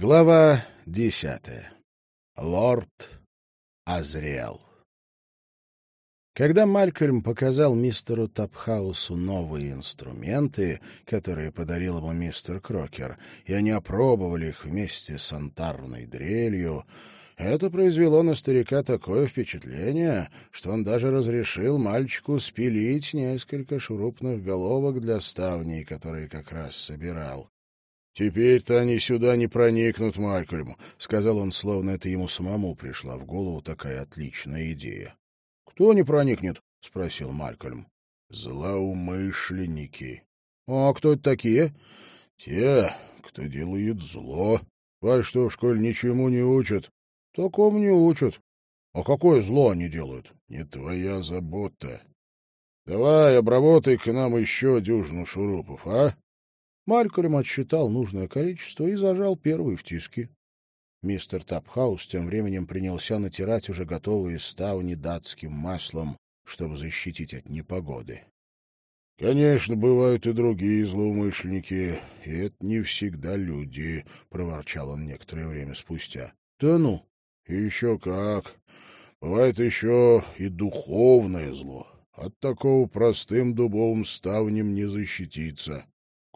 Глава десятая. Лорд Азриэл. Когда Малькольм показал мистеру Тапхаусу новые инструменты, которые подарил ему мистер Крокер, и они опробовали их вместе с антарной дрелью, это произвело на старика такое впечатление, что он даже разрешил мальчику спилить несколько шурупных головок для ставней, которые как раз собирал. «Теперь-то они сюда не проникнут, Малькольм», — сказал он, словно это ему самому пришла в голову такая отличная идея. «Кто не проникнет?» — спросил Малькольм. «Злоумышленники». «А кто это такие?» «Те, кто делает зло. Вас что, в школе ничему не учат?» «Такому не учат. А какое зло они делают?» «Не твоя забота. Давай, обработай к нам еще дюжину шурупов, а?» Малькольм отсчитал нужное количество и зажал первый в тиски. Мистер Тапхаус тем временем принялся натирать уже готовые ставни датским маслом, чтобы защитить от непогоды. — Конечно, бывают и другие злоумышленники, и это не всегда люди, — проворчал он некоторое время спустя. — Да ну! — Еще как! Бывает еще и духовное зло. От такого простым дубовым ставнем не защититься.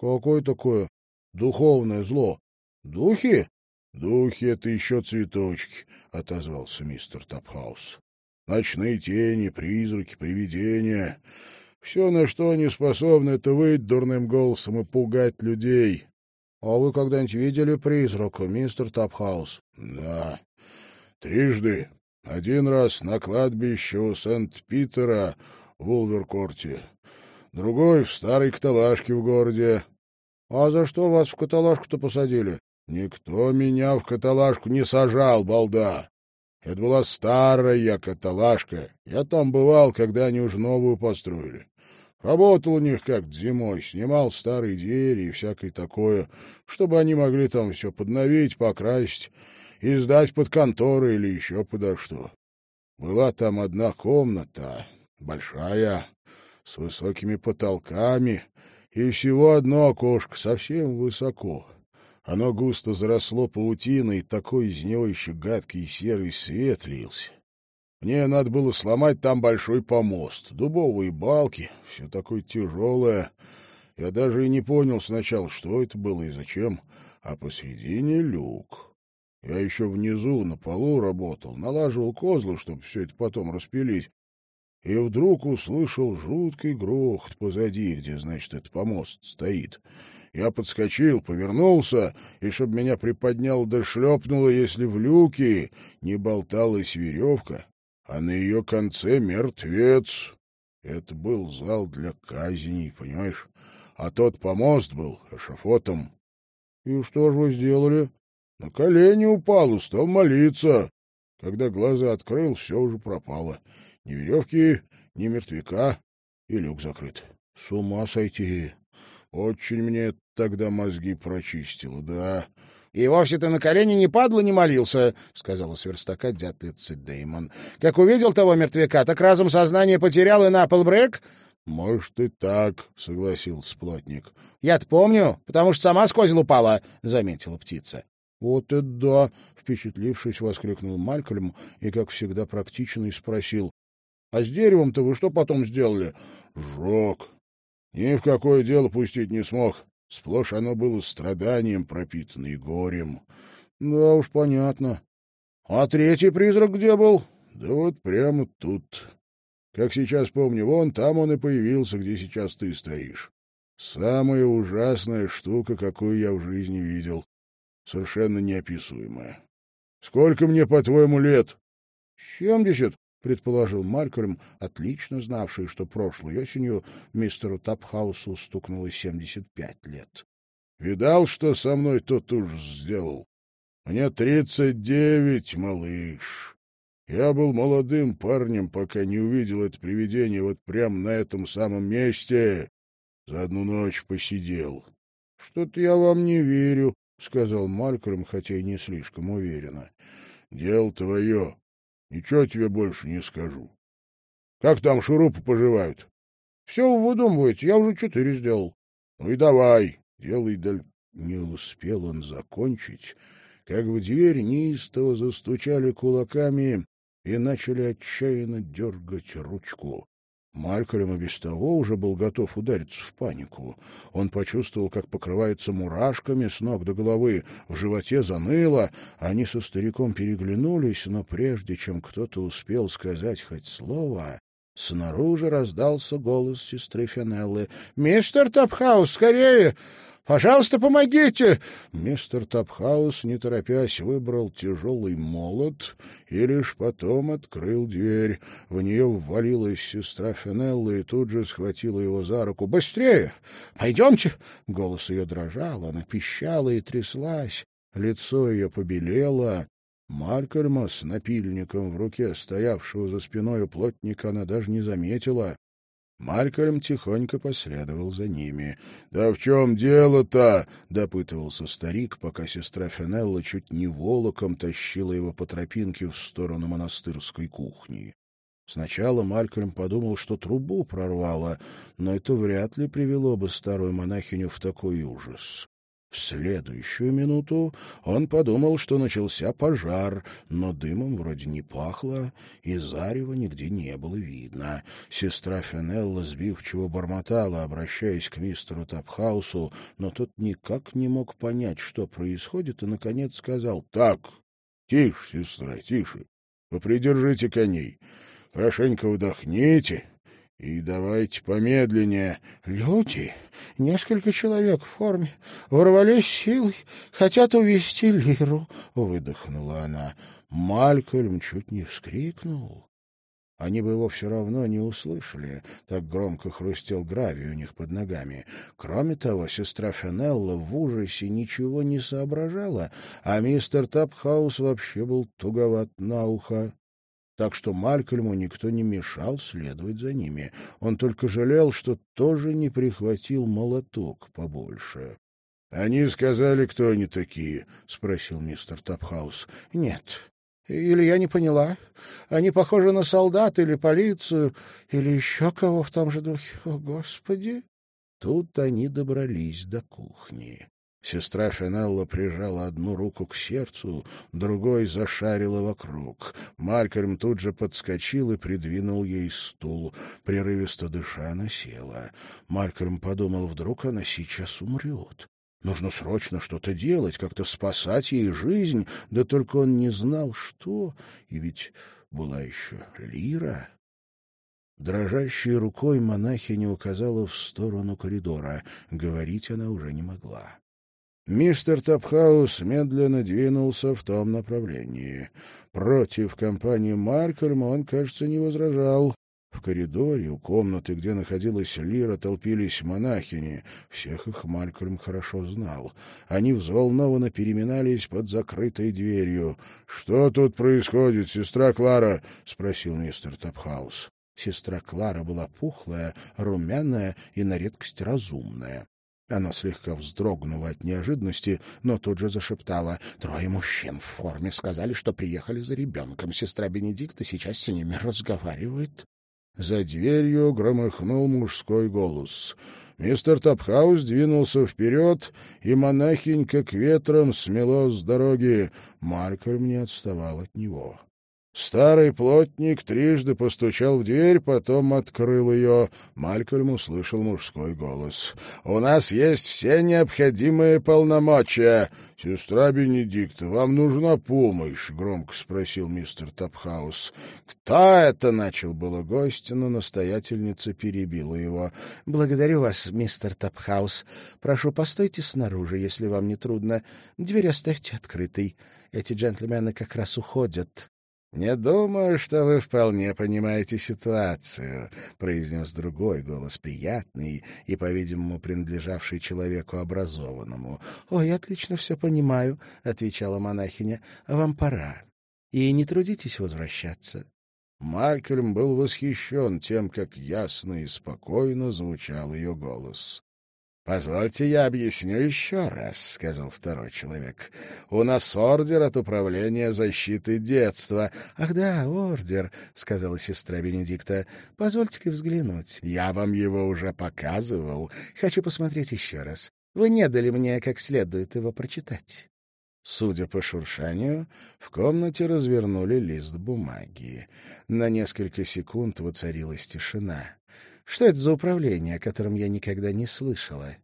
Какое такое духовное зло? Духи? Духи — это еще цветочки, — отозвался мистер Тапхаус. Ночные тени, призраки, привидения. Все, на что они способны, это выть дурным голосом и пугать людей. — А вы когда-нибудь видели призрака, мистер Тапхаус? — Да. Трижды. Один раз на кладбище у Сент-Питера в Улверкорте. Другой — в старой каталажке в городе. А за что вас в каталажку-то посадили? Никто меня в каталажку не сажал, балда. Это была старая каталажка. Я там бывал, когда они уже новую построили. Работал у них как зимой, снимал старые двери и всякое такое, чтобы они могли там все подновить, покрасить и сдать под конторы или еще подо что. Была там одна комната, большая, с высокими потолками, и всего одно окошко, совсем высоко. Оно густо заросло паутиной, и такой из него еще гадкий серый свет лился. Мне надо было сломать там большой помост, дубовые балки, все такое тяжелое. Я даже и не понял сначала, что это было и зачем, а посредине люк. Я еще внизу на полу работал, налаживал козлы, чтобы все это потом распилить и вдруг услышал жуткий грохот позади, где, значит, этот помост стоит. Я подскочил, повернулся, и, чтобы меня приподнял да шлепнуло, если в люке не болталась веревка, а на ее конце мертвец. Это был зал для казней, понимаешь? А тот помост был эшафотом. — И что же вы сделали? На колени упал и стал молиться. Когда глаза открыл, все уже пропало. Ни веревки, ни мертвяка, и люк закрыт. С ума сойти. Очень мне тогда мозги прочистило, да. — И вовсе ты на колени не падла, не молился, — сказала с верстака дятлица Деймон. — Как увидел того мертвяка, так разум сознание потерял и на пол брек? — Может, и так, — согласился плотник. — Я-то помню, потому что сама с козел упала, — заметила птица. — Вот это да! — впечатлившись, воскликнул Малькольм и, как всегда, практично и спросил. А с деревом-то вы что потом сделали? Жег. Ни в какое дело пустить не смог. Сплошь оно было страданием пропитано и горем. Да уж, понятно. А третий призрак где был? Да вот прямо тут. Как сейчас помню, вон там он и появился, где сейчас ты стоишь. Самая ужасная штука, какую я в жизни видел. Совершенно неописуемая. Сколько мне, по-твоему, лет? Семьдесят, — предположил Малькольм, отлично знавший, что прошлой осенью мистеру Тапхаусу стукнуло семьдесят пять лет. — Видал, что со мной тот уж сделал? Мне тридцать девять, малыш. Я был молодым парнем, пока не увидел это привидение вот прямо на этом самом месте. За одну ночь посидел. — Что-то я вам не верю, — сказал Малькольм, хотя и не слишком уверенно. — Дело твое, Ничего тебе больше не скажу. Как там шурупы поживают? Все вы выдумываете, я уже четыре сделал. Ну и давай, делай даль... Не успел он закончить, как в дверь неистово застучали кулаками и начали отчаянно дергать ручку. Малькольм и без того уже был готов удариться в панику. Он почувствовал, как покрывается мурашками с ног до головы, в животе заныло. Они со стариком переглянулись, но прежде чем кто-то успел сказать хоть слово, снаружи раздался голос сестры Фенеллы. «Мистер Тапхаус, скорее! Пожалуйста, помогите!» Мистер Тапхаус, не торопясь, выбрал тяжелый молот и лишь потом открыл дверь. В нее ввалилась сестра Фенелла и тут же схватила его за руку. «Быстрее! Пойдемте!» Голос ее дрожал, она пищала и тряслась. Лицо ее побелело. Малькольма с напильником в руке, стоявшего за спиной у плотника, она даже не заметила. Малькольм тихонько последовал за ними. — Да в чем дело-то? — допытывался старик, пока сестра Фенелла чуть не волоком тащила его по тропинке в сторону монастырской кухни. Сначала Малькольм подумал, что трубу прорвало, но это вряд ли привело бы старую монахиню в такой ужас. В следующую минуту он подумал, что начался пожар, но дымом вроде не пахло, и зарева нигде не было видно. Сестра Фенелла сбивчиво бормотала, обращаясь к мистеру Тапхаусу, но тот никак не мог понять, что происходит, и, наконец, сказал, — Так, тише, сестра, тише, попридержите коней, хорошенько вдохните, и давайте помедленнее. Люди, несколько человек в форме, ворвались силой, хотят увести лиру, — выдохнула она. Малькольм чуть не вскрикнул. Они бы его все равно не услышали, так громко хрустел гравий у них под ногами. Кроме того, сестра Фенелла в ужасе ничего не соображала, а мистер Тапхаус вообще был туговат на ухо так что Малькольму никто не мешал следовать за ними. Он только жалел, что тоже не прихватил молоток побольше. — Они сказали, кто они такие? — спросил мистер Тапхаус. — Нет. Или я не поняла. Они похожи на солдат или полицию, или еще кого в том же духе. О, Господи! Тут они добрались до кухни. Сестра Фенелла прижала одну руку к сердцу, другой зашарила вокруг. Малькольм тут же подскочил и придвинул ей стул. Прерывисто дыша она села. Малькольм подумал, вдруг она сейчас умрет. Нужно срочно что-то делать, как-то спасать ей жизнь, да только он не знал, что, и ведь была еще Лира. Дрожащей рукой монахиня указала в сторону коридора. Говорить она уже не могла. Мистер Тапхаус медленно двинулся в том направлении. Против компании Малькольма он, кажется, не возражал. В коридоре, у комнаты, где находилась Лира, толпились монахини. Всех их Малькольм хорошо знал. Они взволнованно переминались под закрытой дверью. — Что тут происходит, сестра Клара? — спросил мистер Тапхаус. Сестра Клара была пухлая, румяная и на редкость разумная. Она слегка вздрогнула от неожиданности, но тут же зашептала. «Трое мужчин в форме сказали, что приехали за ребенком. Сестра Бенедикта сейчас с ними разговаривает». За дверью громыхнул мужской голос. Мистер Топхаус двинулся вперед, и монахинь как ветром смело с дороги. Малькольм не отставал от него. Старый плотник трижды постучал в дверь, потом открыл ее. Малькольм услышал мужской голос. — У нас есть все необходимые полномочия. — Сестра Бенедикта, вам нужна помощь? — громко спросил мистер Тапхаус. — Кто это? — начал было гость, но настоятельница перебила его. — Благодарю вас, мистер Тапхаус. Прошу, постойте снаружи, если вам не трудно. Дверь оставьте открытой. Эти джентльмены как раз уходят. «Не думаю, что вы вполне понимаете ситуацию», — произнес другой голос, приятный и, по-видимому, принадлежавший человеку образованному. «Ой, отлично все понимаю», — отвечала монахиня. «Вам пора. И не трудитесь возвращаться». Малькольм был восхищен тем, как ясно и спокойно звучал ее голос. — Позвольте, я объясню еще раз, — сказал второй человек. — У нас ордер от Управления защиты детства. — Ах да, ордер, — сказала сестра Бенедикта. — Позвольте-ка взглянуть. Я вам его уже показывал. Хочу посмотреть еще раз. Вы не дали мне как следует его прочитать. Судя по шуршанию, в комнате развернули лист бумаги. На несколько секунд воцарилась тишина. Что это за управление, о котором я никогда не слышала?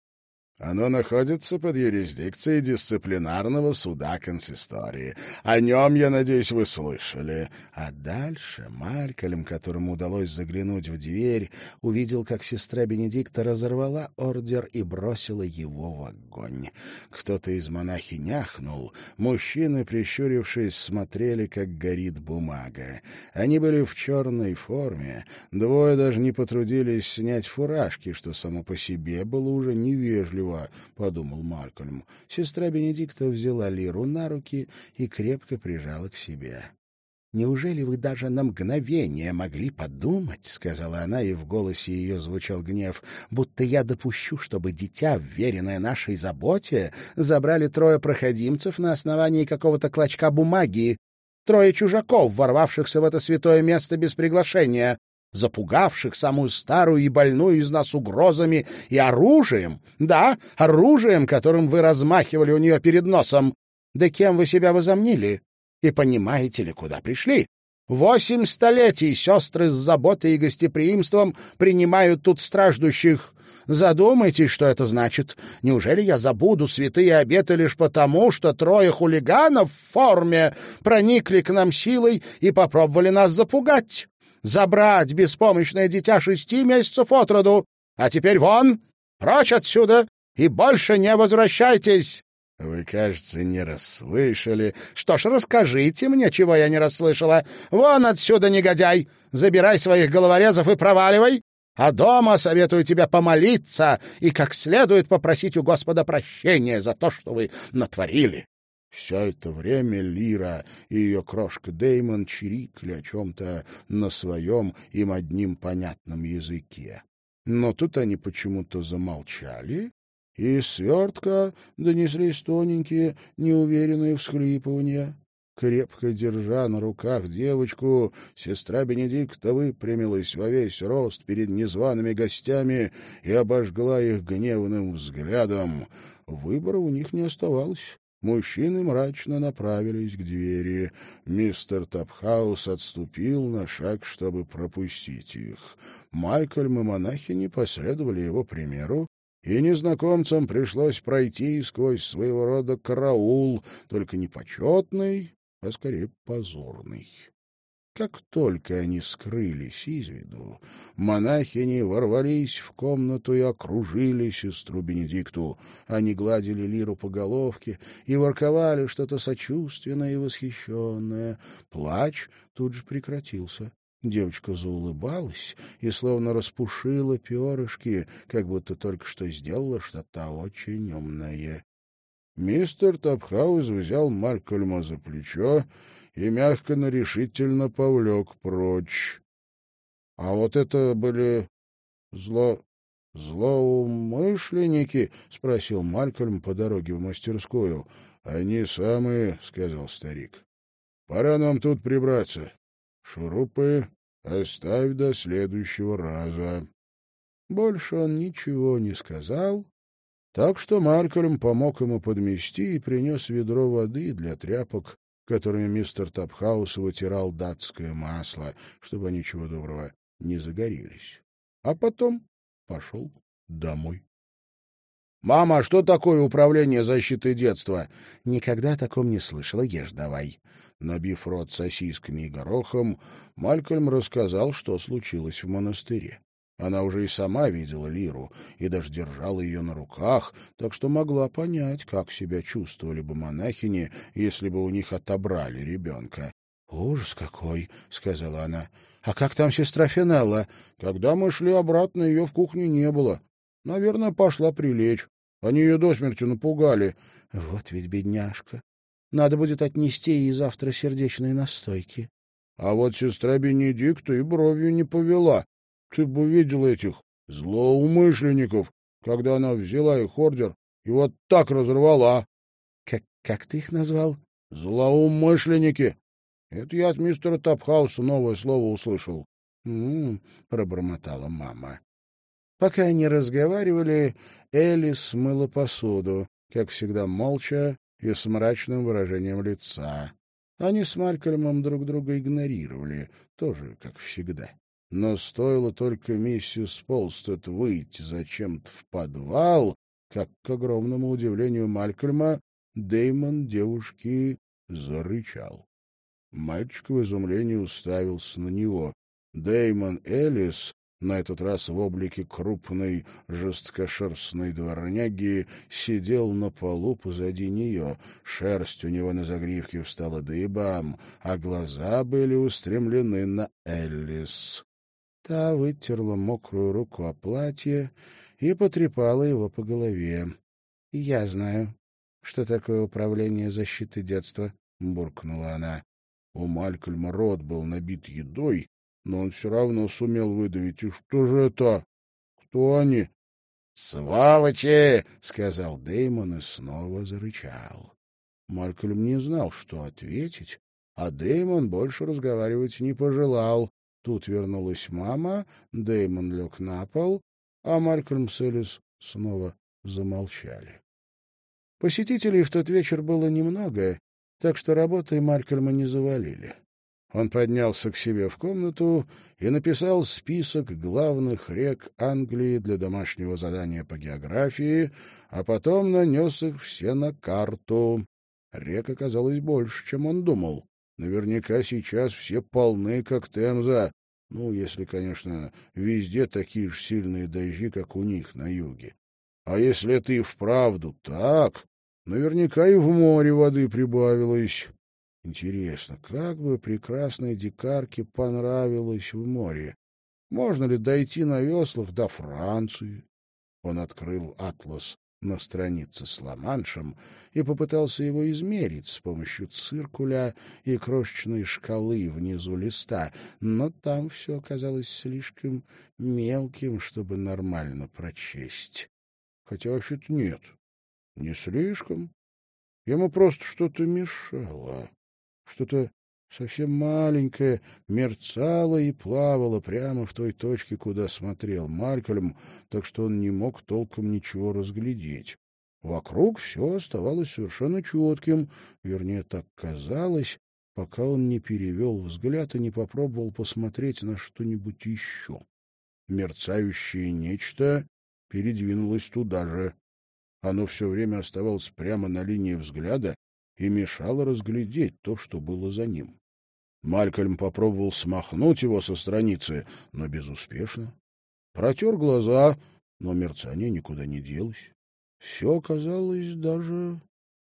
Оно находится под юрисдикцией дисциплинарного суда консистории. О нем, я надеюсь, вы слышали. А дальше Малькольм, которому удалось заглянуть в дверь, увидел, как сестра Бенедикта разорвала ордер и бросила его в огонь. Кто-то из монахи няхнул. Мужчины, прищурившись, смотрели, как горит бумага. Они были в черной форме. Двое даже не потрудились снять фуражки, что само по себе было уже невежливо жива, — подумал Маркольм. Сестра Бенедикта взяла Лиру на руки и крепко прижала к себе. «Неужели вы даже на мгновение могли подумать, — сказала она, и в голосе ее звучал гнев, — будто я допущу, чтобы дитя, вверенное нашей заботе, забрали трое проходимцев на основании какого-то клочка бумаги, трое чужаков, ворвавшихся в это святое место без приглашения, запугавших самую старую и больную из нас угрозами и оружием, да, оружием, которым вы размахивали у нее перед носом. Да кем вы себя возомнили? И понимаете ли, куда пришли? Восемь столетий сестры с заботой и гостеприимством принимают тут страждущих. Задумайтесь, что это значит. Неужели я забуду святые обеты лишь потому, что трое хулиганов в форме проникли к нам силой и попробовали нас запугать? Забрать беспомощное дитя шести месяцев от роду. А теперь вон, прочь отсюда и больше не возвращайтесь!» «Вы, кажется, не расслышали. Что ж, расскажите мне, чего я не расслышала. Вон отсюда, негодяй! Забирай своих головорезов и проваливай! А дома советую тебя помолиться и как следует попросить у Господа прощения за то, что вы натворили. Все это время Лира и ее крошка Деймон чирикли о чем-то на своем им одним понятном языке. Но тут они почему-то замолчали, и из свертка донеслись тоненькие, неуверенные всхлипывания. Крепко держа на руках девочку, сестра Бенедикта выпрямилась во весь рост перед незваными гостями и обожгла их гневным взглядом. Выбора у них не оставалось. Мужчины мрачно направились к двери. Мистер Тапхаус отступил на шаг, чтобы пропустить их. Малькольм и монахини последовали его примеру, и незнакомцам пришлось пройти сквозь своего рода караул, только не почетный, а скорее позорный. Как только они скрылись из виду, монахини ворвались в комнату и окружили сестру Бенедикту. Они гладили Лиру по головке и ворковали что-то сочувственное и восхищенное. Плач тут же прекратился. Девочка заулыбалась и словно распушила перышки, как будто только что сделала что-то очень умное. Мистер Тапхаус взял Малькольма за плечо и мягко, но решительно повлек прочь. — А вот это были зло... злоумышленники? — спросил Малькольм по дороге в мастерскую. — Они самые, — сказал старик. — Пора нам тут прибраться. Шурупы оставь до следующего раза. Больше он ничего не сказал, так что Малькольм помог ему подмести и принес ведро воды для тряпок, которыми мистер Тапхаус вытирал датское масло, чтобы они чего доброго не загорелись. А потом пошел домой. «Мама, а что такое управление защитой детства?» «Никогда о таком не слышала, ешь давай». Набив рот сосисками и горохом, Малькольм рассказал, что случилось в монастыре. Она уже и сама видела Лиру и даже держала ее на руках, так что могла понять, как себя чувствовали бы монахини, если бы у них отобрали ребенка. — Ужас какой! — сказала она. — А как там сестра Финелла? Когда мы шли обратно, ее в кухне не было. Наверное, пошла прилечь. Они ее до смерти напугали. — Вот ведь бедняжка. Надо будет отнести ей завтра сердечные настойки. А вот сестра Бенедикта и бровью не повела. Ты бы видел этих злоумышленников, когда она взяла их ордер и вот так разорвала. Как, как ты их назвал? Злоумышленники. Это я от мистера Тапхауса новое слово услышал. Пробормотала мама. Пока они разговаривали, Элли смыла посуду, как всегда молча и с мрачным выражением лица. Они с Малькольмом друг друга игнорировали, тоже как всегда. Но стоило только миссис Полстед выйти зачем-то в подвал, как, к огромному удивлению Малькольма, Деймон девушки зарычал. Мальчик в изумлении уставился на него. Деймон Элис на этот раз в облике крупной жесткошерстной дворняги, сидел на полу позади нее. Шерсть у него на загривке встала дыбом, а глаза были устремлены на Эллис. Та вытерла мокрую руку о платье и потрепала его по голове. — Я знаю, что такое управление защиты детства, — буркнула она. У Малькольма рот был набит едой, но он все равно сумел выдавить. И что же это? Кто они? «Сволочи!» — сказал Деймон и снова зарычал. Малькольм не знал, что ответить, а Деймон больше разговаривать не пожелал. Тут вернулась мама, Деймон лег на пол, а Малькольм с Элис снова замолчали. Посетителей в тот вечер было немного, так что работой Малькольма не завалили. Он поднялся к себе в комнату и написал список главных рек Англии для домашнего задания по географии, а потом нанес их все на карту. Рек оказалось больше, чем он думал. Наверняка сейчас все полны, как Темза. Ну, если, конечно, везде такие же сильные дожди, как у них на юге. А если это и вправду так, наверняка и в море воды прибавилось. Интересно, как бы прекрасной дикарке понравилось в море? Можно ли дойти на веслах до Франции? Он открыл атлас на странице с Ла-Маншем и попытался его измерить с помощью циркуля и крошечной шкалы внизу листа, но там все оказалось слишком мелким, чтобы нормально прочесть. Хотя вообще-то нет, не слишком. Ему просто что-то мешало. Что-то совсем маленькое мерцало и плавало прямо в той точке, куда смотрел Малькольм, так что он не мог толком ничего разглядеть. Вокруг все оставалось совершенно четким, вернее, так казалось, пока он не перевел взгляд и не попробовал посмотреть на что-нибудь еще. Мерцающее нечто передвинулось туда же. Оно все время оставалось прямо на линии взгляда, и мешало разглядеть то, что было за ним. Малькольм попробовал смахнуть его со страницы, но безуспешно. Протер глаза, но мерцание никуда не делось. Все казалось даже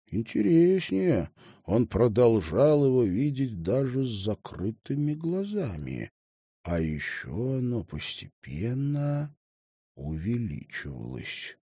интереснее. Он продолжал его видеть даже с закрытыми глазами. А еще оно постепенно увеличивалось.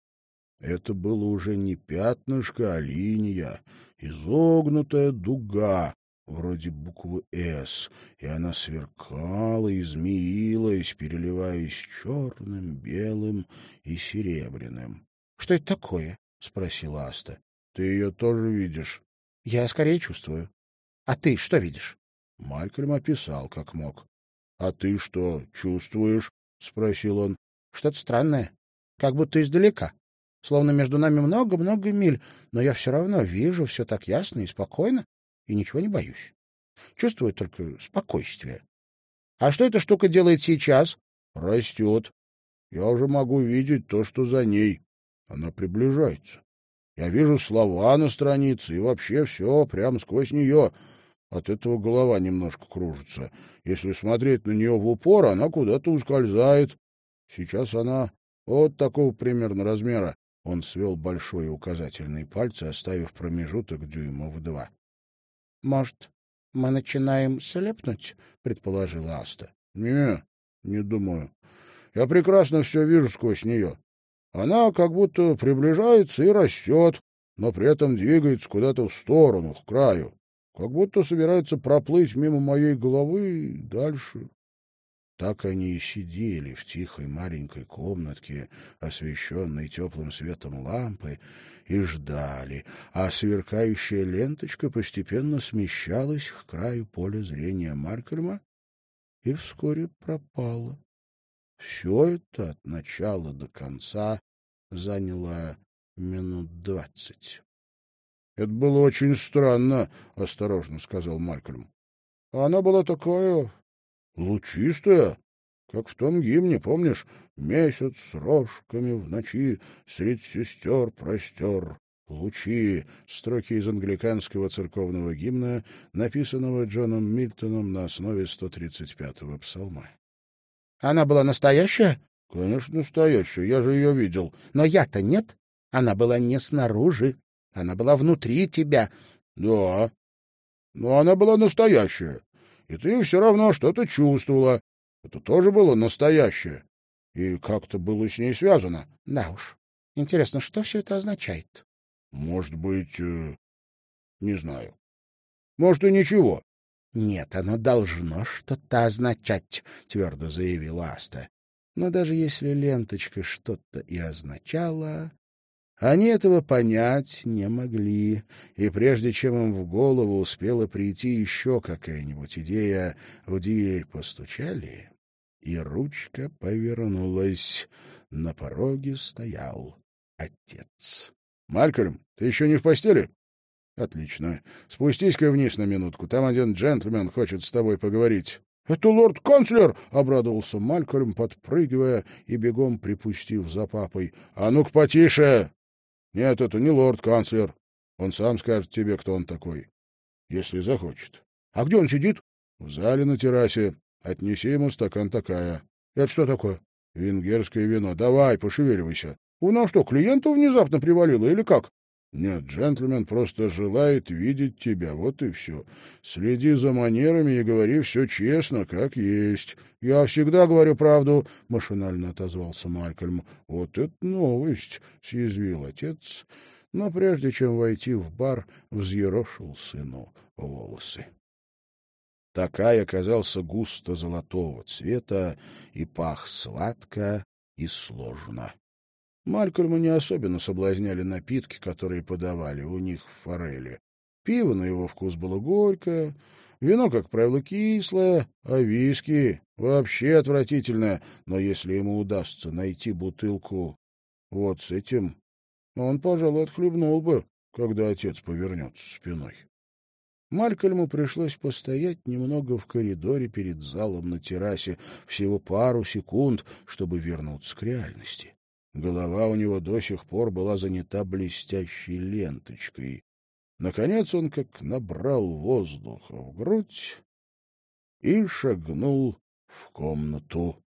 Это было уже не пятнышко, а линия, изогнутая дуга, вроде буквы «С», и она сверкала и змеилась, переливаясь черным, белым и серебряным. — Что это такое? — спросила Аста. — Ты ее тоже видишь? — Я скорее чувствую. — А ты что видишь? Малькольм описал, как мог. — А ты что чувствуешь? — спросил он. — Что-то странное, как будто издалека словно между нами много-много миль, но я все равно вижу все так ясно и спокойно, и ничего не боюсь. Чувствую только спокойствие. А что эта штука делает сейчас? Растет. Я уже могу видеть то, что за ней. Она приближается. Я вижу слова на странице, и вообще все прямо сквозь нее. От этого голова немножко кружится. Если смотреть на нее в упор, она куда-то ускользает. Сейчас она вот такого примерно размера. Он свел большой указательный пальцы, оставив промежуток дюймов два. — Может, мы начинаем слепнуть? — предположила Аста. — Не, не думаю. Я прекрасно все вижу сквозь нее. Она как будто приближается и растет, но при этом двигается куда-то в сторону, к краю, как будто собирается проплыть мимо моей головы дальше. Так они и сидели в тихой маленькой комнатке, освещенной теплым светом лампы, и ждали, а сверкающая ленточка постепенно смещалась к краю поля зрения Маркельма и вскоре пропала. Все это от начала до конца заняло минут двадцать. — Это было очень странно, — осторожно сказал Малькольм. — Она была такая лучистая, как в том гимне, помнишь? «Месяц с рожками в ночи средь сестер простер лучи» — строки из англиканского церковного гимна, написанного Джоном Мильтоном на основе 135-го псалма. — Она была настоящая? — Конечно, настоящая. Я же ее видел. — Но я-то нет. Она была не снаружи. Она была внутри тебя. — Да. Но она была настоящая. И ты все равно что-то чувствовала. Это тоже было настоящее. И как-то было с ней связано. — Да уж. Интересно, что все это означает? — Может быть, э, не знаю. Может, и ничего. — Нет, оно должно что-то означать, — твердо заявила Аста. Но даже если ленточка что-то и означала, они этого понять не могли, и прежде чем им в голову успела прийти еще какая-нибудь идея, в дверь постучали, и ручка повернулась. На пороге стоял отец. — Малькольм, ты еще не в постели? — Отлично. Спустись-ка вниз на минутку. Там один джентльмен хочет с тобой поговорить. — Это лорд-канцлер! — обрадовался Малькольм, подпрыгивая и бегом припустив за папой. — А ну-ка потише! Нет, это не лорд-канцлер. Он сам скажет тебе, кто он такой, если захочет. — А где он сидит? — В зале на террасе. Отнеси ему стакан такая. — Это что такое? — Венгерское вино. Давай, пошевеливайся. — У нас что, клиенту внезапно привалило или как? — Нет, джентльмен просто желает видеть тебя, вот и все. Следи за манерами и говори все честно, как есть. — Я всегда говорю правду, — машинально отозвался Малькольм. — Вот это новость, — съязвил отец, но прежде чем войти в бар, взъерошил сыну волосы. Такай оказался густо золотого цвета и пах сладко и сложно. Малькольма не особенно соблазняли напитки, которые подавали у них в форели. Пиво на его вкус было горькое, вино, как правило, кислое, а виски вообще отвратительное. Но если ему удастся найти бутылку вот с этим, он, пожалуй, отхлебнул бы, когда отец повернется спиной. Малькольму пришлось постоять немного в коридоре перед залом на террасе, всего пару секунд, чтобы вернуться к реальности. Голова у него до сих пор была занята блестящей ленточкой. Наконец он как набрал воздуха в грудь и шагнул в комнату.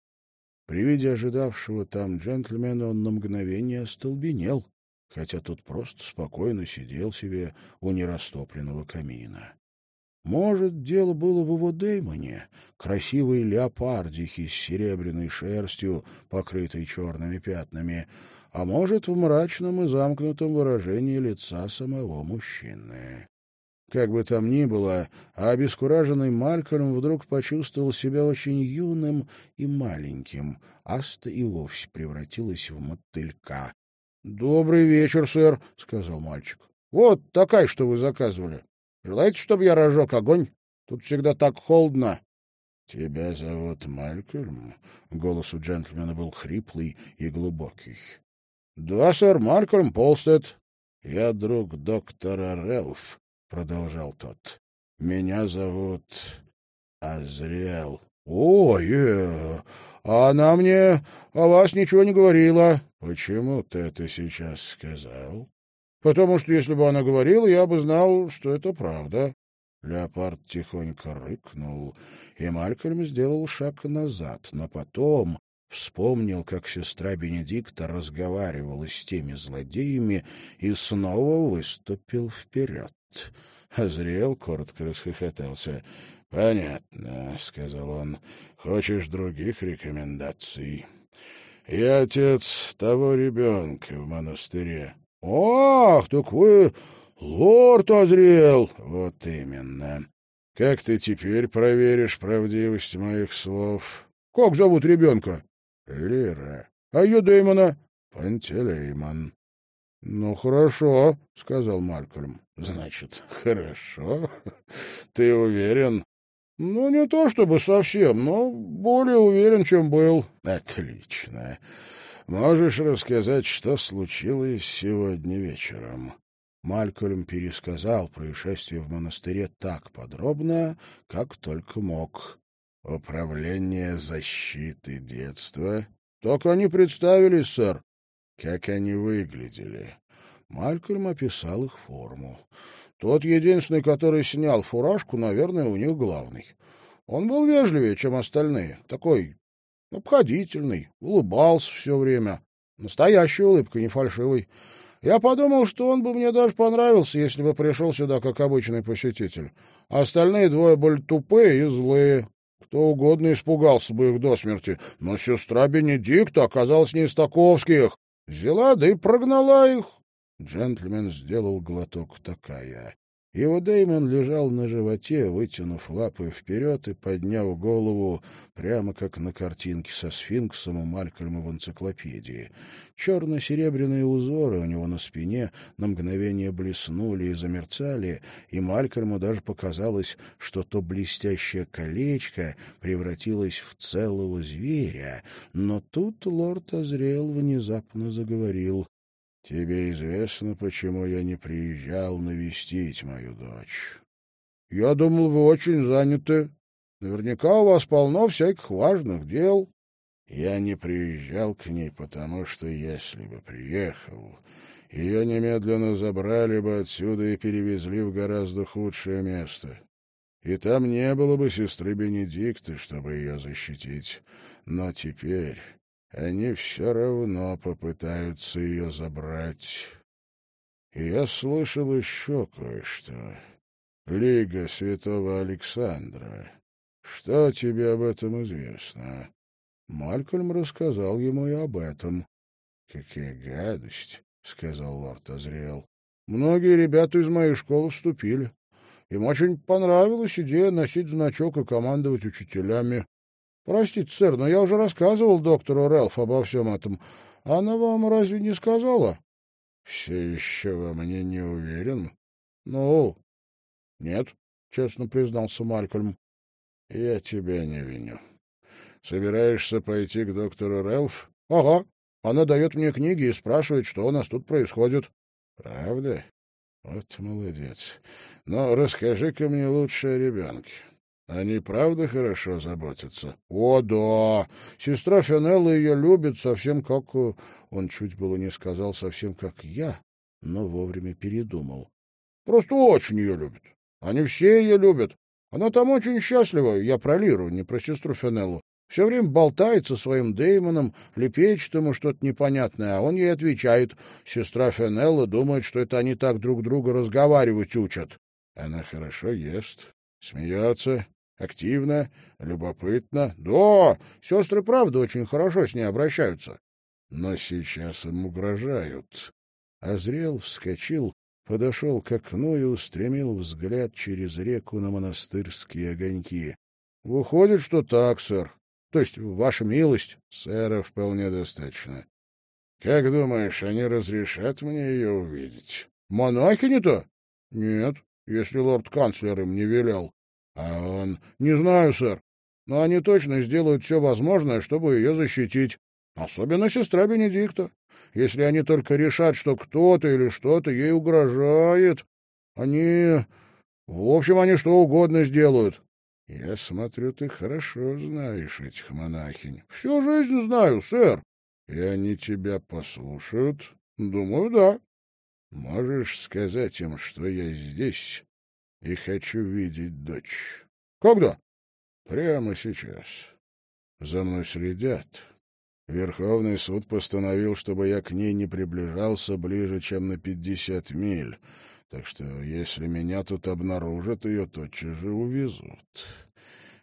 При виде ожидавшего там джентльмена он на мгновение остолбенел хотя тот просто спокойно сидел себе у нерастопленного камина. Может, дело было в его Деймоне, красивой леопардихе с серебряной шерстью, покрытой черными пятнами, а может, в мрачном и замкнутом выражении лица самого мужчины. Как бы там ни было, а обескураженный Малькольм вдруг почувствовал себя очень юным и маленьким. Аста и вовсе превратилась в мотылька. — Добрый вечер, сэр, — сказал мальчик. — Вот такая, что вы заказывали. Желаете, чтобы я разжег огонь? Тут всегда так холодно. — Тебя зовут Малькольм? Голос у джентльмена был хриплый и глубокий. — Да, сэр, Малькольм Полстед. — Я друг доктора Релф, — продолжал тот. — Меня зовут Азриэл. — Ой, э, она мне о вас ничего не говорила. — Почему ты это сейчас сказал? — Потому что, если бы она говорила, я бы знал, что это правда. Леопард тихонько рыкнул, и Малькольм сделал шаг назад, но потом вспомнил, как сестра Бенедикта разговаривала с теми злодеями и снова выступил вперед. Азриэл коротко расхохотался. — Понятно, — сказал он. — Хочешь других рекомендаций? Я отец того ребенка в монастыре. — Ах, так вы лорд Азриэл! — Вот именно. Как ты теперь проверишь правдивость моих слов? — Как зовут ребенка? — Лира. — А ее Дэймона? — Пантелеймон. — Ну, хорошо, — сказал Малькольм. — Значит, хорошо. Ты уверен? Ну, не то чтобы совсем, но более уверен, чем был. Отлично. Можешь рассказать, что случилось сегодня вечером? Малькольм пересказал происшествие в монастыре так подробно, как только мог. «Управление защиты детства?» «Так они представились, сэр». «Как они выглядели?» Малькольм описал их форму. Тот единственный, который снял фуражку, наверное, у них главный. Он был вежливее, чем остальные, такой обходительный, улыбался все время. Настоящая улыбка, не фальшивый. Я подумал, что он бы мне даже понравился, если бы пришел сюда как обычный посетитель. Остальные двое были тупые и злые. Кто угодно испугался бы их до смерти. Но сестра Бенедикта оказалась не из таковских. Взяла, да и прогнала их. Джентльмен сделал глоток такая. Его Дэймон лежал на животе, вытянув лапы вперед и подняв голову, прямо как на картинке со сфинксом у Малькольма в энциклопедии. Черно-серебряные узоры у него на спине на мгновение блеснули и замерцали, и Малькольму даже показалось, что то блестящее колечко превратилось в целого зверя. Но тут лорд Озрел внезапно заговорил. Тебе известно, почему я не приезжал навестить мою дочь? Я думал, вы очень заняты. Наверняка у вас полно всяких важных дел. Я не приезжал к ней, потому что, если бы приехал, ее немедленно забрали бы отсюда и перевезли в гораздо худшее место. И там не было бы сестры Бенедикты, чтобы ее защитить. Но теперь они все равно попытаются ее забрать. И я слышал еще кое-что. Лига Святого Александра. Что тебе об этом известно? Малькольм рассказал ему и об этом. — Какая гадость, — сказал лорд Азриэл. — Многие ребята из моей школы вступили. Им очень понравилась идея носить значок и командовать учителями. Простите, сэр, но я уже рассказывал доктору Рэлф обо всем этом. Она вам разве не сказала? Все еще во мне не уверен. Ну, нет, честно признался Малькольм. Я тебя не виню. Собираешься пойти к доктору Рэлф? Ага. Она дает мне книги и спрашивает, что у нас тут происходит. Правда? Вот молодец. Но расскажи-ка мне лучше о ребенке. Они правда хорошо заботятся? О, да! Сестра Финелла ее любит совсем как... Э, он чуть было не сказал совсем как я, но вовремя передумал. Просто очень ее любит. Они все ее любят. Она там очень счастлива. Я про Лиру, не про сестру Финеллу. Все время болтает со своим Дэймоном, лепечет ему что-то непонятное, а он ей отвечает. Сестра Фенелла думает, что это они так друг друга разговаривать учат. Она хорошо ест, смеется, Активно, любопытно. Да, сестры правда очень хорошо с ней обращаются. Но сейчас им угрожают. Азрел вскочил, подошел к окну и устремил взгляд через реку на монастырские огоньки. — Выходит, что так, сэр. То есть, ваша милость. Сэра вполне достаточно. Как думаешь, они разрешат мне ее увидеть? Монахини-то? Нет, если лорд-канцлер им не велел. А он... Не знаю, сэр. Но они точно сделают все возможное, чтобы ее защитить. Особенно сестра Бенедикта. Если они только решат, что кто-то или что-то ей угрожает, они... В общем, они что угодно сделают. Я смотрю, ты хорошо знаешь этих монахинь. Всю жизнь знаю, сэр. И они тебя послушают? Думаю, да. Можешь сказать им, что я здесь и хочу видеть дочь. Когда? Прямо сейчас. За мной следят. Верховный суд постановил, чтобы я к ней не приближался ближе, чем на пятьдесят миль, так что если меня тут обнаружат, ее тотчас же увезут.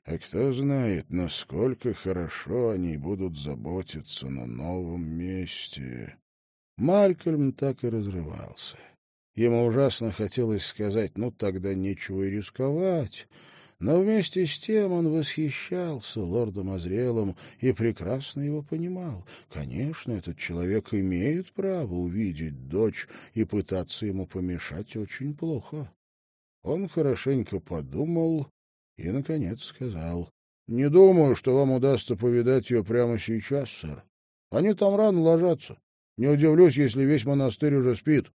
А кто знает, насколько хорошо они будут заботиться на новом месте. Малькольм так и разрывался. Ему ужасно хотелось сказать, ну, тогда нечего и рисковать. Но вместе с тем он восхищался лордом Азрелом и прекрасно его понимал. Конечно, этот человек имеет право увидеть дочь и пытаться ему помешать очень плохо. Он хорошенько подумал и, наконец, сказал, — Не думаю, что вам удастся повидать ее прямо сейчас, сэр. Они там рано ложатся. Не удивлюсь, если весь монастырь уже спит.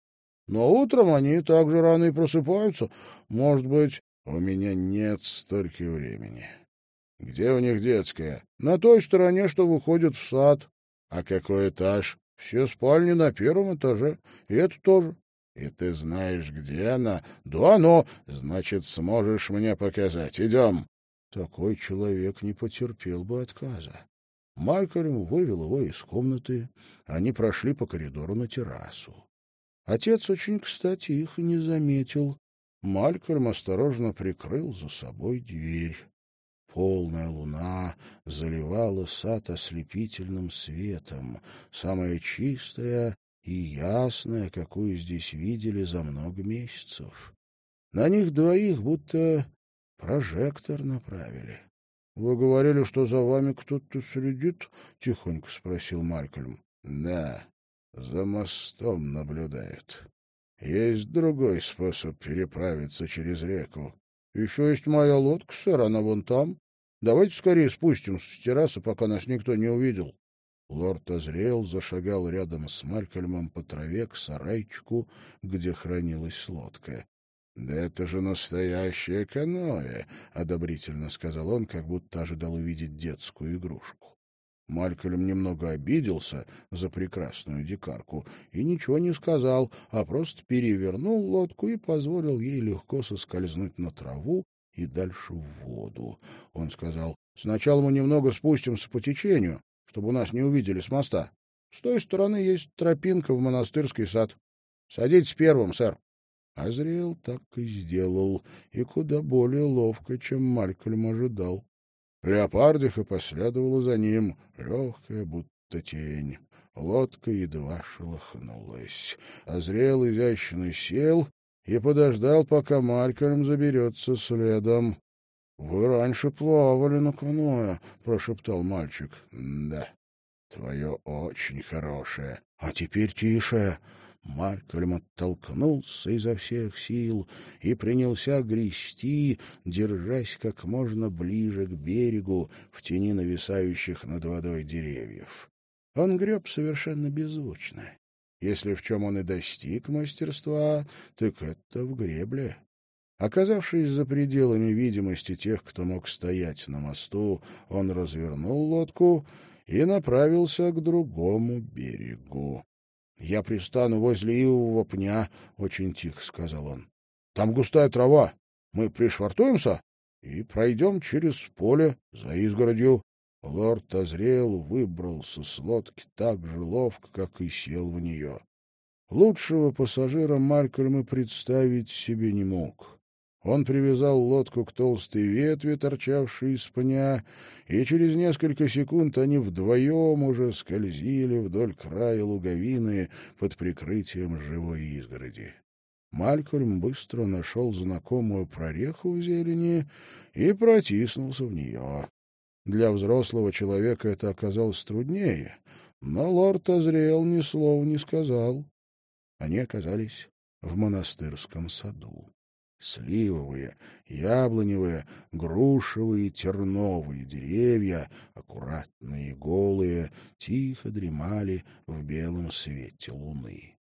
Но утром они также рано и просыпаются. Может быть, у меня нет столько времени. Где у них детская? На той стороне, что выходит в сад. А какой этаж? Все спальни на первом этаже. И это тоже. И ты знаешь, где она? Да, но, значит, сможешь мне показать. Идем. Такой человек не потерпел бы отказа. Малькольм вывел его из комнаты. Они прошли по коридору на террасу. Отец очень кстати их не заметил. Малькольм осторожно прикрыл за собой дверь. Полная луна заливала сад ослепительным светом, самая чистая и ясная, какую здесь видели за много месяцев. На них двоих будто прожектор направили. — Вы говорили, что за вами кто-то следит? — тихонько спросил Малькольм. — Да, за мостом наблюдают. Есть другой способ переправиться через реку. — Еще есть моя лодка, сэр, она вон там. Давайте скорее спустимся с террасы, пока нас никто не увидел. Лорд озрел, зашагал рядом с Малькольмом по траве к сарайчику, где хранилась лодка. — Да это же настоящее каноэ! — одобрительно сказал он, как будто ожидал увидеть детскую игрушку. Малькольм немного обиделся за прекрасную дикарку и ничего не сказал, а просто перевернул лодку и позволил ей легко соскользнуть на траву, и дальше в воду. Он сказал, «Сначала мы немного спустимся по течению, чтобы нас не увидели с моста. С той стороны есть тропинка в монастырский сад. Садитесь первым, сэр». Азриэл так и сделал, и куда более ловко, чем Малькольм ожидал. Леопардиха последовала за ним, легкая, будто тень. Лодка едва шелохнулась. Азриэл изящно сел и подождал, пока Малькольм заберется следом. — Вы раньше плавали на каноэ, — прошептал мальчик. — Да, твое очень хорошее. — А теперь тише. Малькольм оттолкнулся изо всех сил и принялся грести, держась как можно ближе к берегу в тени нависающих над водой деревьев. Он греб совершенно беззвучно. Если в чем он и достиг мастерства, так это в гребле. Оказавшись за пределами видимости тех, кто мог стоять на мосту, он развернул лодку и направился к другому берегу. — Я пристану возле ивового пня, — очень тихо сказал он. — Там густая трава. Мы пришвартуемся и пройдем через поле за изгородью. Лорд Азриэл выбрался с лодки так же ловко, как и сел в нее. Лучшего пассажира Малькольм и представить себе не мог. Он привязал лодку к толстой ветви, торчавшей из пня, и через несколько секунд они вдвоем уже скользили вдоль края луговины под прикрытием живой изгороди. Малькольм быстро нашел знакомую прореху в зелени и протиснулся в нее. Для взрослого человека это оказалось труднее, но лорд Азриэл ни слова не сказал. Они оказались в монастырском саду. Сливовые, яблоневые, грушевые, терновые деревья, аккуратные и голые, тихо дремали в белом свете луны.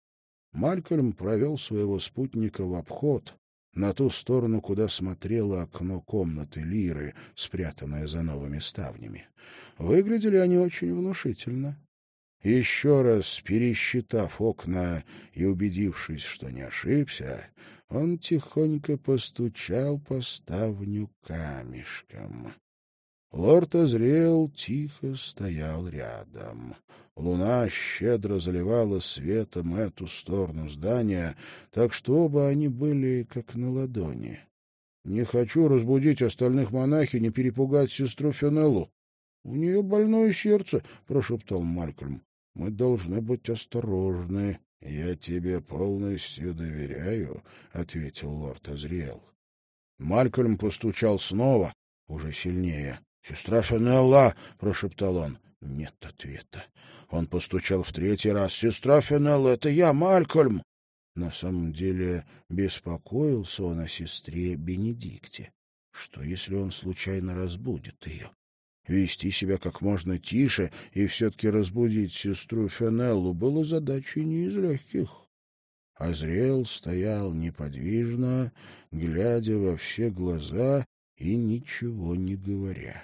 Малькольм провел своего спутника в обход, на ту сторону, куда смотрело окно комнаты Лиры, спрятанное за новыми ставнями. Выглядели они очень внушительно. Еще раз пересчитав окна и убедившись, что не ошибся, он тихонько постучал по ставню камешком. Лорд Азриэл тихо стоял рядом. Луна щедро заливала светом эту сторону здания, так что оба они были как на ладони. — Не хочу разбудить остальных монахинь и перепугать сестру Фенеллу. — У нее больное сердце, — прошептал Малькольм. — Мы должны быть осторожны. — Я тебе полностью доверяю, — ответил лорд Азриэл. Малькольм постучал снова, уже сильнее. — Сестра Фенелла! — прошептал он. Нет ответа. Он постучал в третий раз. — Сестра Фенелла, это я, Малькольм! На самом деле беспокоился он о сестре Бенедикте. Что, если он случайно разбудит ее? Вести себя как можно тише и все-таки разбудить сестру Фенеллу было задачей не из легких. Азриэл стоял неподвижно, глядя во все глаза и ничего не говоря.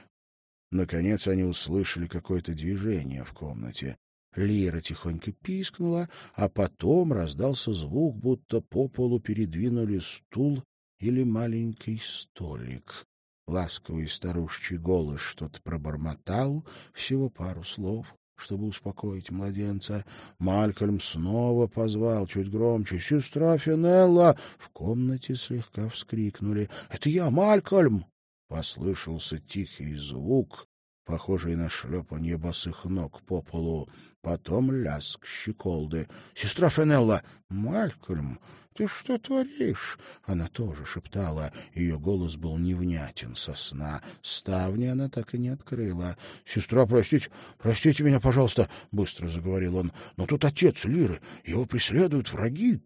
Наконец они услышали какое-то движение в комнате. Лира тихонько пискнула, а потом раздался звук, будто по полу передвинули стул или маленький столик. Ласковый старушечий голос что-то пробормотал, всего пару слов, чтобы успокоить младенца. Малькольм снова позвал чуть громче «Сестра Финелла!» В комнате слегка вскрикнули «Это я, Малькольм!» Послышался тихий звук, похожий на шлепанье босых ног по полу. Потом лязг щеколды. «Сестра Фенелла!» «Малькольм, ты что творишь?» Она тоже шептала. Ее голос был невнятен со сна. Ставни она так и не открыла. «Сестра, простите, простите меня, пожалуйста!» — быстро заговорил он. «Но тут отец Лиры. Его преследуют враги,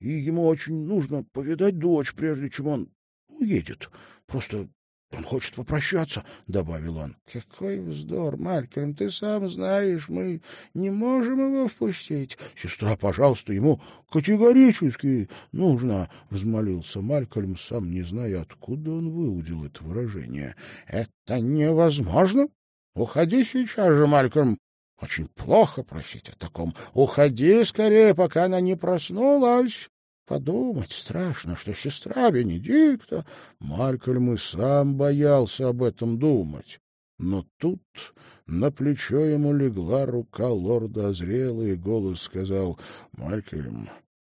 и ему очень нужно повидать дочь, прежде чем он уедет. Просто он хочет попрощаться, — добавил он. — Какой вздор, Малькольм, ты сам знаешь, мы не можем его впустить. — Сестра, пожалуйста, ему категорически нужно, — взмолился Малькольм, сам не зная, откуда он выудил это выражение. — Это невозможно. Уходи сейчас же, Малькольм. Очень плохо просить о таком. Уходи скорее, пока она не проснулась. Подумать страшно, что сестра Бенедикта... Малькольм и сам боялся об этом думать. Но тут на плечо ему легла рука лорда Озрела, и голос сказал, «Малькольм,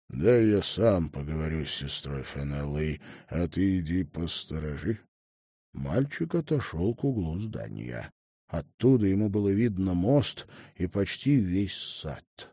да я сам поговорю с сестрой Фенеллой, а ты иди посторожи». Мальчик отошел к углу здания. Оттуда ему было видно мост и почти весь сад.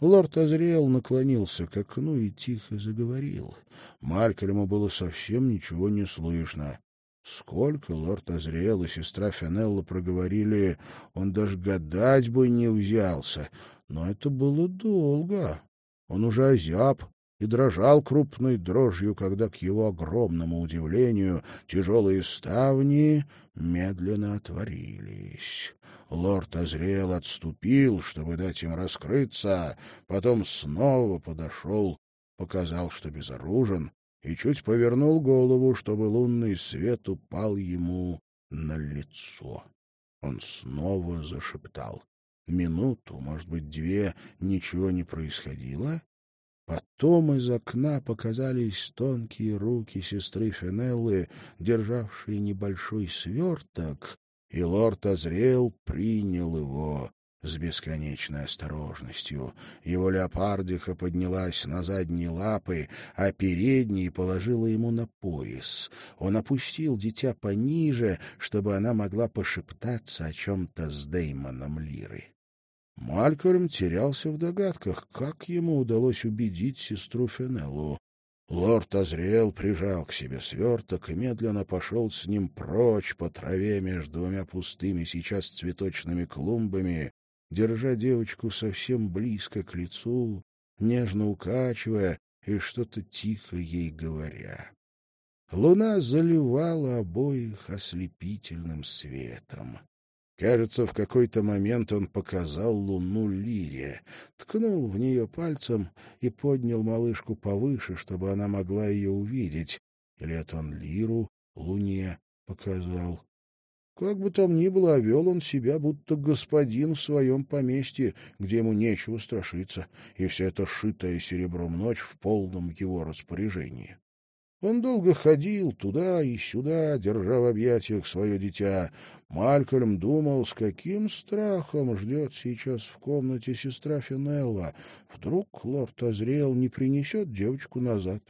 Лорд Азриэл наклонился к окну и тихо заговорил. Малькольму было совсем ничего не слышно. Сколько лорд Азриэл и сестра Фенелла проговорили, он даже гадать бы не взялся. Но это было долго. Он уже озяб и дрожал крупной дрожью, когда, к его огромному удивлению, тяжелые ставни медленно отворились. Лорд Азриэл отступил, чтобы дать им раскрыться, потом снова подошел, показал, что безоружен, и чуть повернул голову, чтобы лунный свет упал ему на лицо. Он снова зашептал. Минуту, может быть, две, ничего не происходило. Потом из окна показались тонкие руки сестры Фенеллы, державшие небольшой сверток, и лорд Азрел принял его с бесконечной осторожностью. Его леопардиха поднялась на задние лапы, а передние положила ему на пояс. Он опустил дитя пониже, чтобы она могла пошептаться о чем-то с Деймоном Лиры. Малькольм терялся в догадках, как ему удалось убедить сестру Фенеллу. Лорд Азриэл прижал к себе сверток и медленно пошел с ним прочь по траве между двумя пустыми сейчас цветочными клумбами, держа девочку совсем близко к лицу, нежно укачивая и что-то тихо ей говоря. Луна заливала обоих ослепительным светом. Кажется, в какой-то момент он показал луну Лире, ткнул в нее пальцем и поднял малышку повыше, чтобы она могла ее увидеть. Или это он Лиру луне показал. Как бы там ни было, вел он себя, будто господин в своем поместье, где ему нечего страшиться, и вся эта шитая серебром ночь в полном его распоряжении. Он долго ходил туда и сюда, держа в объятиях свое дитя. Малькольм думал, с каким страхом ждет сейчас в комнате сестра Финелла. Вдруг лорд Азриэл не принесет девочку назад.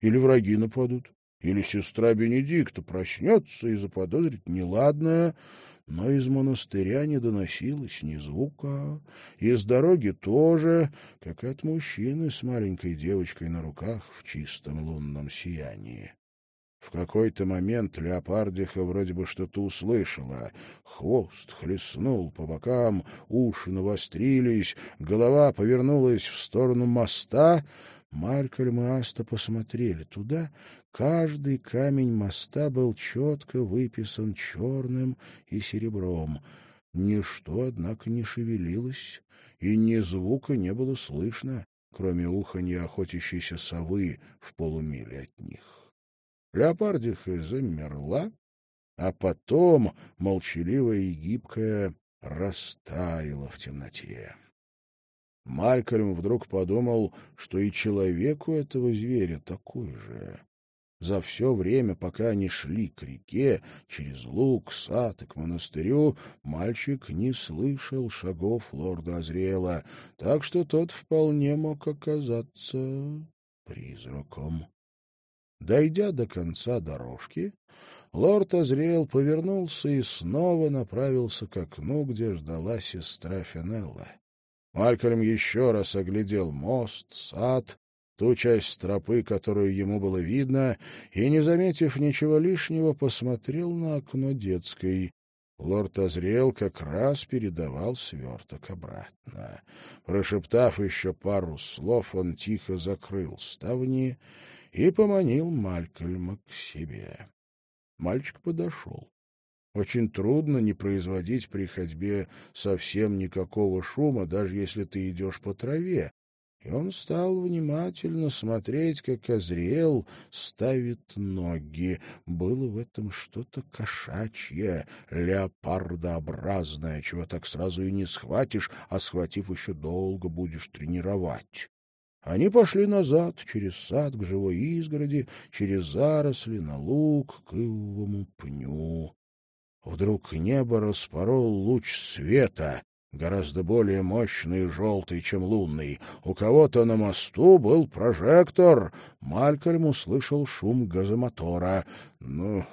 Или враги нападут. Или сестра Бенедикта проснется и заподозрит неладное но из монастыря не доносилось ни звука, и с дороги тоже, как от мужчины с маленькой девочкой на руках в чистом лунном сиянии. В какой-то момент леопардиха вроде бы что-то услышала. Хвост хлестнул по бокам, уши навострились, голова повернулась в сторону моста. Малькольм и Аста посмотрели туда, Каждый камень моста был четко выписан черным и серебром. Ничто, однако, не шевелилось, и ни звука не было слышно. кроме уханья охотящейся совы в полумиле от них. Леопардиха замерла, а потом, молчаливая и гибкая, растаяла в темноте. Малькольм вдруг подумал, что и человеку этого зверя такой же. За все время, пока они шли к реке, через луг, сад и к монастырю, мальчик не слышал шагов лорда Азриэла, так что тот вполне мог оказаться призраком. Дойдя до конца дорожки, лорд Азриэл повернулся и снова направился к окну, где ждала сестра Фенелла. Малькольм еще раз оглядел мост, сад ту часть тропы, которую ему было видно, и, не заметив ничего лишнего, посмотрел на окно детской. Лорд Азриэл как раз передавал сверток обратно. Прошептав еще пару слов, он тихо закрыл ставни и поманил Малькольма к себе. Мальчик подошел. Очень трудно не производить при ходьбе совсем никакого шума, даже если ты идешь по траве, и он стал внимательно смотреть, как Азриэл ставит ноги. Было в этом что-то кошачье, леопардообразное, чего так сразу и не схватишь, а схватив еще долго будешь тренировать. Они пошли назад, через сад к живой изгороди, через заросли, на луг, к ивовому пню. Вдруг небо распорол луч света, гораздо более мощный и желтый, чем лунный. У кого-то на мосту был прожектор. Малькольм услышал шум газомотора. — Ну,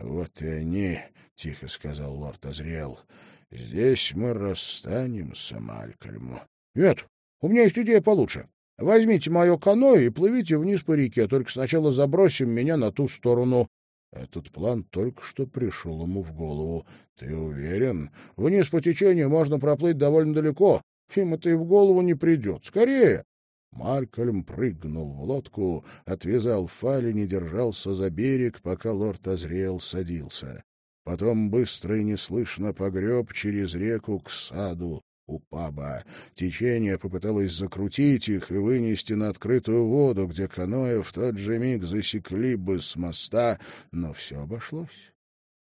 вот и они, — тихо сказал лорд Азриэл. — Здесь мы расстанемся, Малькольм. — Нет, у меня есть идея получше. Возьмите мое каноэ и плывите вниз по реке, только сначала забросим меня на ту сторону. Этот план только что пришел ему в голову. — Ты уверен? Вниз по течению можно проплыть довольно далеко. Им это и в голову не придет. Скорее! Малькольм прыгнул в лодку, отвязал фалень и держался за берег, пока лорд Азриэл садился. Потом быстро и неслышно погреб через реку к саду, у паба. Течение попыталось закрутить их и вынести на открытую воду, где каноэ в тот же миг засекли бы с моста, но все обошлось.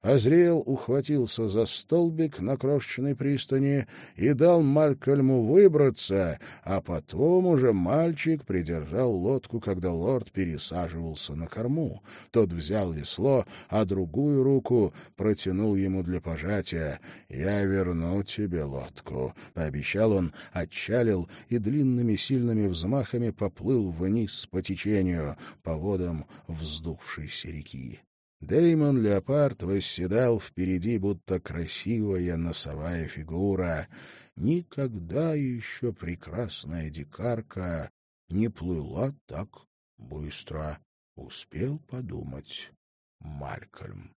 Азриэл ухватился за столбик на крошечной пристани и дал Малькольму выбраться, а потом уже мальчик придержал лодку, когда лорд пересаживался на корму. Тот взял весло, а другую руку протянул ему для пожатия. «Я верну тебе лодку», — пообещал он, отчалил и длинными сильными взмахами поплыл вниз по течению, по водам вздувшейся реки. Деймон Леопард восседал впереди, будто красивая носовая фигура. Никогда еще прекрасная дикарка не плыла так быстро, успел подумать Малькольм.